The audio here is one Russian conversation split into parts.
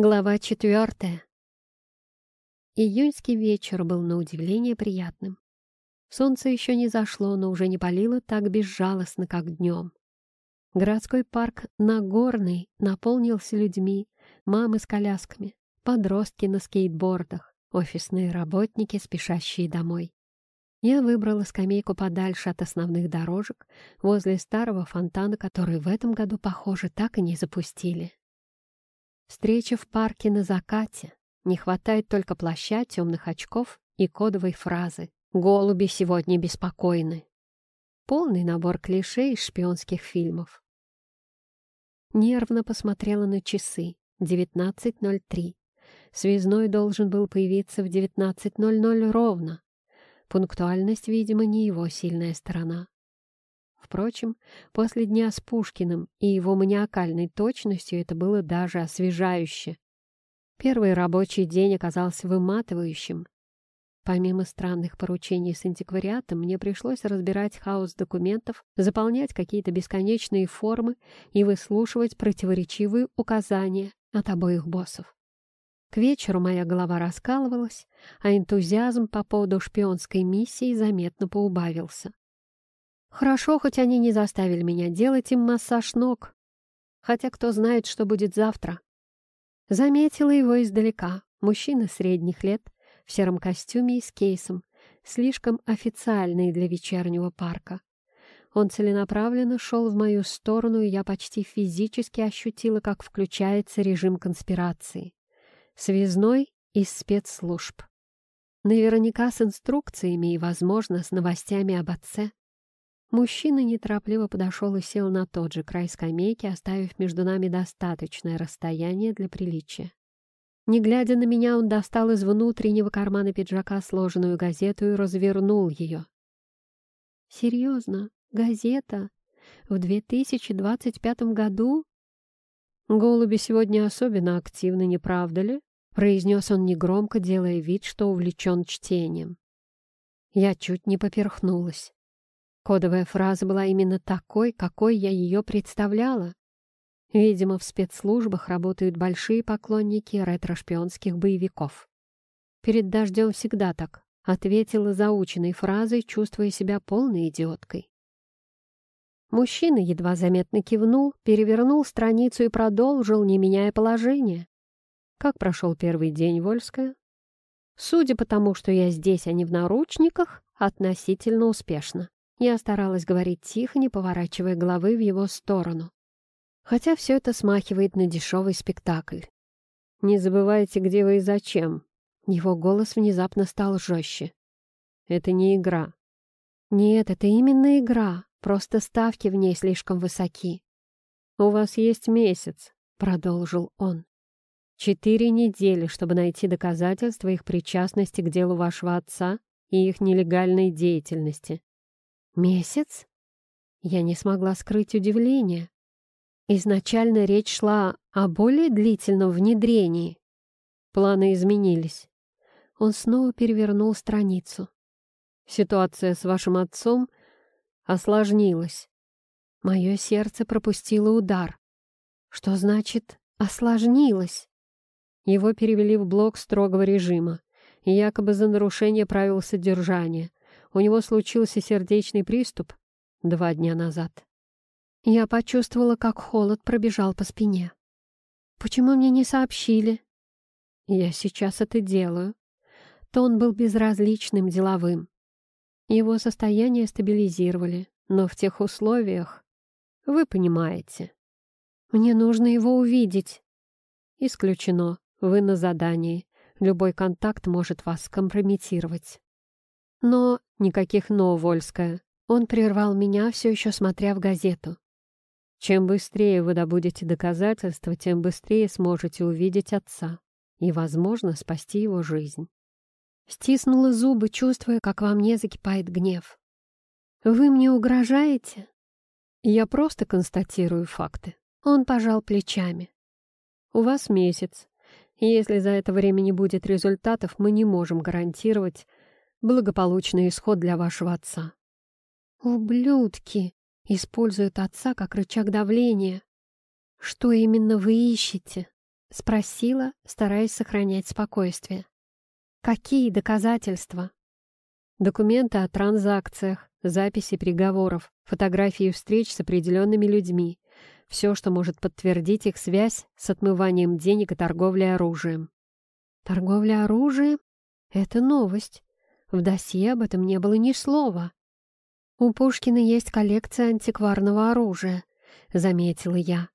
Глава четвертая. Июньский вечер был на удивление приятным. Солнце еще не зашло, но уже не палило так безжалостно, как днем. Городской парк Нагорный наполнился людьми, мамы с колясками, подростки на скейтбордах, офисные работники, спешащие домой. Я выбрала скамейку подальше от основных дорожек, возле старого фонтана, который в этом году, похоже, так и не запустили. Встреча в парке на закате. Не хватает только плаща, темных очков и кодовой фразы «Голуби сегодня беспокойны». Полный набор клише из шпионских фильмов. Нервно посмотрела на часы. 19.03. Связной должен был появиться в 19.00 ровно. Пунктуальность, видимо, не его сильная сторона. Впрочем, после дня с Пушкиным и его маниакальной точностью это было даже освежающе. Первый рабочий день оказался выматывающим. Помимо странных поручений с антиквариатом, мне пришлось разбирать хаос документов, заполнять какие-то бесконечные формы и выслушивать противоречивые указания от обоих боссов. К вечеру моя голова раскалывалась, а энтузиазм по поводу шпионской миссии заметно поубавился. Хорошо, хоть они не заставили меня делать им массаж ног. Хотя кто знает, что будет завтра. Заметила его издалека. Мужчина средних лет, в сером костюме и с кейсом, слишком официальный для вечернего парка. Он целенаправленно шел в мою сторону, и я почти физически ощутила, как включается режим конспирации. Связной из спецслужб. Наверняка с инструкциями и, возможно, с новостями об отце. Мужчина неторопливо подошел и сел на тот же край скамейки, оставив между нами достаточное расстояние для приличия. Не глядя на меня, он достал из внутреннего кармана пиджака сложенную газету и развернул ее. «Серьезно? Газета? В 2025 году?» «Голуби сегодня особенно активны, не правда ли?» произнес он негромко, делая вид, что увлечен чтением. Я чуть не поперхнулась. Кодовая фраза была именно такой, какой я ее представляла. Видимо, в спецслужбах работают большие поклонники ретро-шпионских боевиков. «Перед дождем всегда так», — ответила заученной фразой, чувствуя себя полной идиоткой. Мужчина едва заметно кивнул, перевернул страницу и продолжил, не меняя положение. Как прошел первый день, Вольская? Судя по тому, что я здесь, а не в наручниках, относительно успешно. Я старалась говорить тихо, не поворачивая головы в его сторону. Хотя все это смахивает на дешевый спектакль. «Не забывайте, где вы и зачем». Его голос внезапно стал жестче. «Это не игра». «Нет, это именно игра, просто ставки в ней слишком высоки». «У вас есть месяц», — продолжил он. «Четыре недели, чтобы найти доказательства их причастности к делу вашего отца и их нелегальной деятельности. Месяц? Я не смогла скрыть удивление. Изначально речь шла о более длительном внедрении. Планы изменились. Он снова перевернул страницу. Ситуация с вашим отцом осложнилась. Мое сердце пропустило удар. Что значит «осложнилось»? Его перевели в блок строгого режима, якобы за нарушение правил содержания, у него случился сердечный приступ два дня назад. Я почувствовала, как холод пробежал по спине. «Почему мне не сообщили?» «Я сейчас это делаю». Тон был безразличным, деловым. Его состояние стабилизировали, но в тех условиях... Вы понимаете. Мне нужно его увидеть. Исключено. Вы на задании. Любой контакт может вас компрометировать. Но никаких «но», Вольская. Он прервал меня, все еще смотря в газету. Чем быстрее вы добудете доказательства, тем быстрее сможете увидеть отца и, возможно, спасти его жизнь. Стиснула зубы, чувствуя, как во мне закипает гнев. «Вы мне угрожаете?» «Я просто констатирую факты». Он пожал плечами. «У вас месяц. Если за это время не будет результатов, мы не можем гарантировать, благополучный исход для вашего отца. Ублюдки используют отца как рычаг давления. Что именно вы ищете? — спросила, стараясь сохранять спокойствие. «Какие доказательства?» «Документы о транзакциях, записи переговоров, фотографии встреч с определенными людьми, все, что может подтвердить их связь с отмыванием денег и торговлей оружием». «Торговля оружием? Это новость. В досье об этом не было ни слова». «У Пушкина есть коллекция антикварного оружия», — заметила я.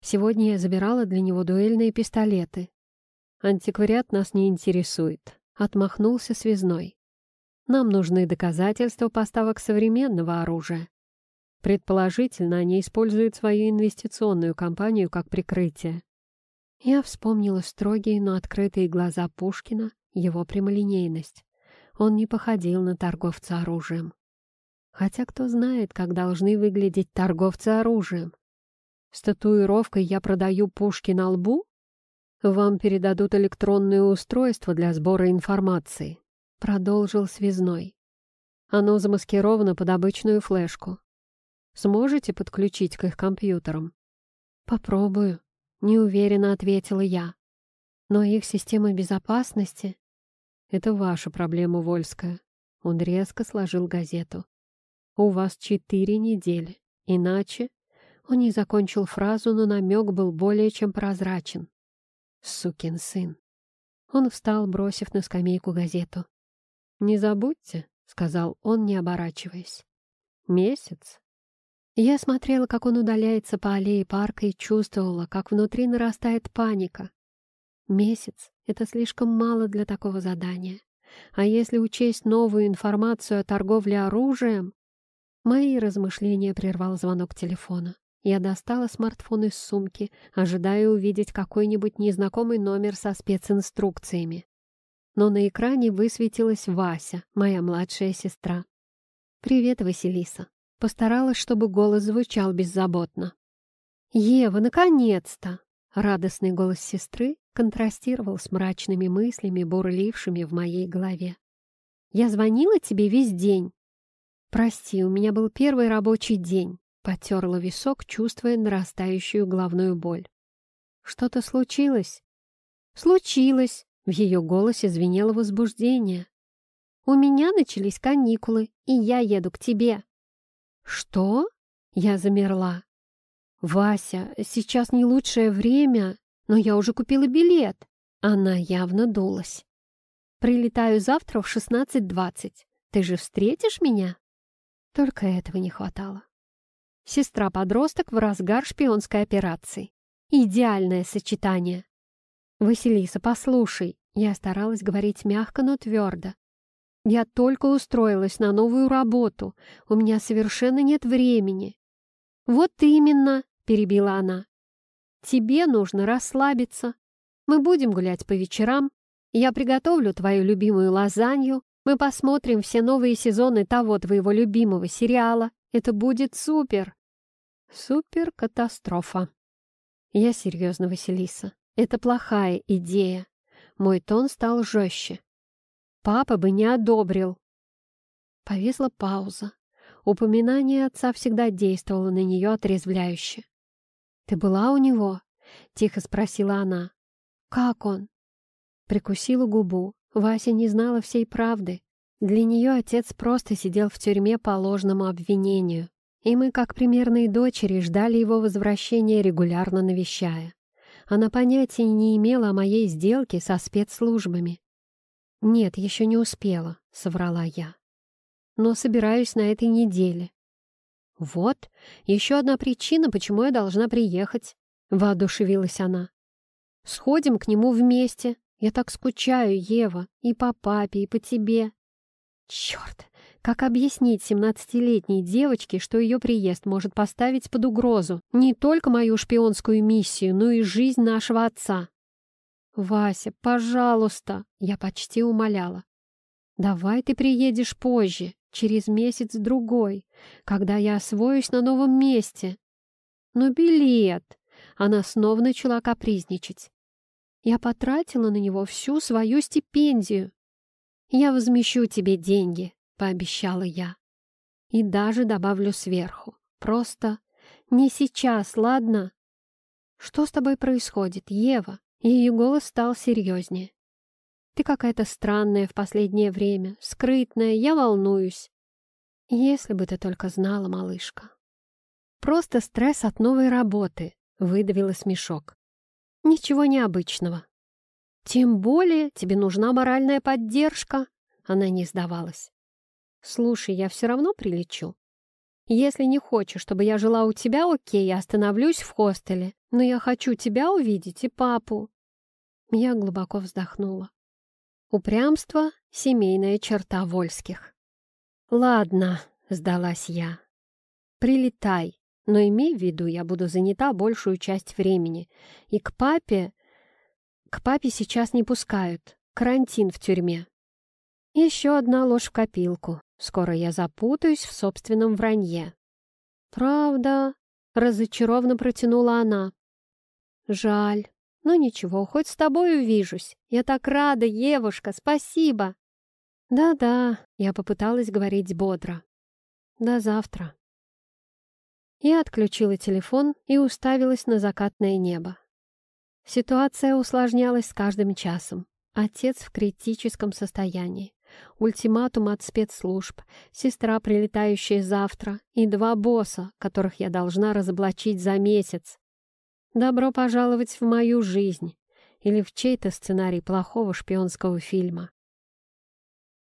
Сегодня я забирала для него дуэльные пистолеты. Антиквариат нас не интересует, отмахнулся связной. Нам нужны доказательства поставок современного оружия. Предположительно, они используют свою инвестиционную компанию как прикрытие. Я вспомнила строгие, но открытые глаза Пушкина, его прямолинейность. Он не походил на торговца оружием. Хотя кто знает, как должны выглядеть торговцы оружием. С татуировкой «Я продаю пушки на лбу» вам передадут электронное устройство для сбора информации, продолжил связной. Оно замаскировано под обычную флешку. Сможете подключить к их компьютерам? Попробую, неуверенно ответила я. Но их система безопасности — это ваша проблема, Вольская. Он резко сложил газету. У вас четыре недели, иначе он не закончил фразу, но намек был более чем прозрачен. Сукин сын. Он встал, бросив на скамейку газету. «Не забудьте», — сказал он, не оборачиваясь. «Месяц». Я смотрела, как он удаляется по аллее парка и чувствовала, как внутри нарастает паника. Месяц — это слишком мало для такого задания. А если учесть новую информацию о торговле оружием... Мои размышления прервал звонок телефона. Я достала смартфон из сумки, ожидая увидеть какой-нибудь незнакомый номер со специнструкциями. Но на экране высветилась Вася, моя младшая сестра. «Привет, Василиса». Постаралась, чтобы голос звучал беззаботно. «Ева, наконец-то!» Радостный голос сестры контрастировал с мрачными мыслями, бурлившими в моей голове. «Я звонила тебе весь день. Прости, у меня был первый рабочий день. Потерла висок, чувствуя нарастающую головную боль. «Что-то случилось?» «Случилось!» — в ее голосе звенело возбуждение. «У меня начались каникулы, и я еду к тебе». «Что?» — я замерла. «Вася, сейчас не лучшее время, но я уже купила билет». Она явно дулась. «Прилетаю завтра в 16.20. Ты же встретишь меня?» Только этого не хватало. Сестра-подросток в разгар шпионской операции. Идеальное сочетание. «Василиса, послушай». Я старалась говорить мягко, но твердо. «Я только устроилась на новую работу. У меня совершенно нет времени». «Вот именно», — перебила она. «Тебе нужно расслабиться. Мы будем гулять по вечерам. Я приготовлю твою любимую лазанью. Мы посмотрим все новые сезоны того твоего любимого сериала. Это будет супер!» Супер-катастрофа. Я серьезно, Василиса. Это плохая идея. Мой тон стал жестче. Папа бы не одобрил. Повисла пауза. Упоминание отца всегда действовало на нее отрезвляюще. «Ты была у него?» — тихо спросила она. «Как он?» Прикусила губу. Вася не знала всей правды. Для нее отец просто сидел в тюрьме по ложному обвинению и мы, как примерные дочери, ждали его возвращения, регулярно навещая. Она понятия не имела о моей сделке со спецслужбами. «Нет, еще не успела», — соврала я. «Но собираюсь на этой неделе». «Вот, еще одна причина, почему я должна приехать», — воодушевилась она. «Сходим к нему вместе. Я так скучаю, Ева, и по папе, и по тебе». «Черт, как объяснить семнадцатилетней девочке, что ее приезд может поставить под угрозу не только мою шпионскую миссию, но и жизнь нашего отца? «Вася, пожалуйста!» — я почти умоляла. «Давай ты приедешь позже, через месяц-другой, когда я освоюсь на новом месте». «Но билет!» — она снова начала капризничать. «Я потратила на него всю свою стипендию. Я возмещу тебе деньги, — пообещала я. «И даже добавлю сверху. Просто не сейчас, ладно?» «Что с тобой происходит, Ева?» Ее голос стал серьезнее. «Ты какая-то странная в последнее время, скрытная, я волнуюсь». «Если бы ты только знала, малышка». «Просто стресс от новой работы», — выдавила смешок. «Ничего необычного». «Тем более тебе нужна моральная поддержка», — она не сдавалась. «Слушай, я все равно прилечу. Если не хочешь, чтобы я жила у тебя, окей, я остановлюсь в хостеле, но я хочу тебя увидеть и папу». Я глубоко вздохнула. Упрямство — семейная черта Вольских. «Ладно», — сдалась я. «Прилетай, но имей в виду, я буду занята большую часть времени. И к папе... К папе сейчас не пускают. Карантин в тюрьме. Еще одна ложь в копилку. Скоро я запутаюсь в собственном вранье. «Правда?» — разочарованно протянула она. «Жаль. Но ничего, хоть с тобой увижусь. Я так рада, Евушка, спасибо!» «Да-да», — я попыталась говорить бодро. «До завтра». Я отключила телефон и уставилась на закатное небо. Ситуация усложнялась с каждым часом. Отец в критическом состоянии ультиматум от спецслужб, сестра, прилетающая завтра, и два босса, которых я должна разоблачить за месяц. Добро пожаловать в мою жизнь или в чей-то сценарий плохого шпионского фильма.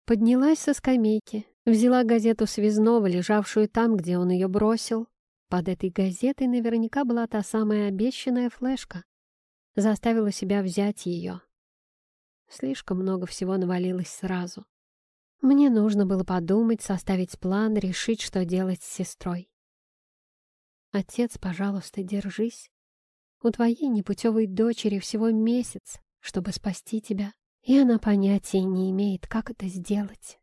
Поднялась со скамейки, взяла газету связного, лежавшую там, где он ее бросил. Под этой газетой наверняка была та самая обещанная флешка. Заставила себя взять ее. Слишком много всего навалилось сразу. Мне нужно было подумать, составить план, решить, что делать с сестрой. Отец, пожалуйста, держись. У твоей непутевой дочери всего месяц, чтобы спасти тебя, и она понятия не имеет, как это сделать.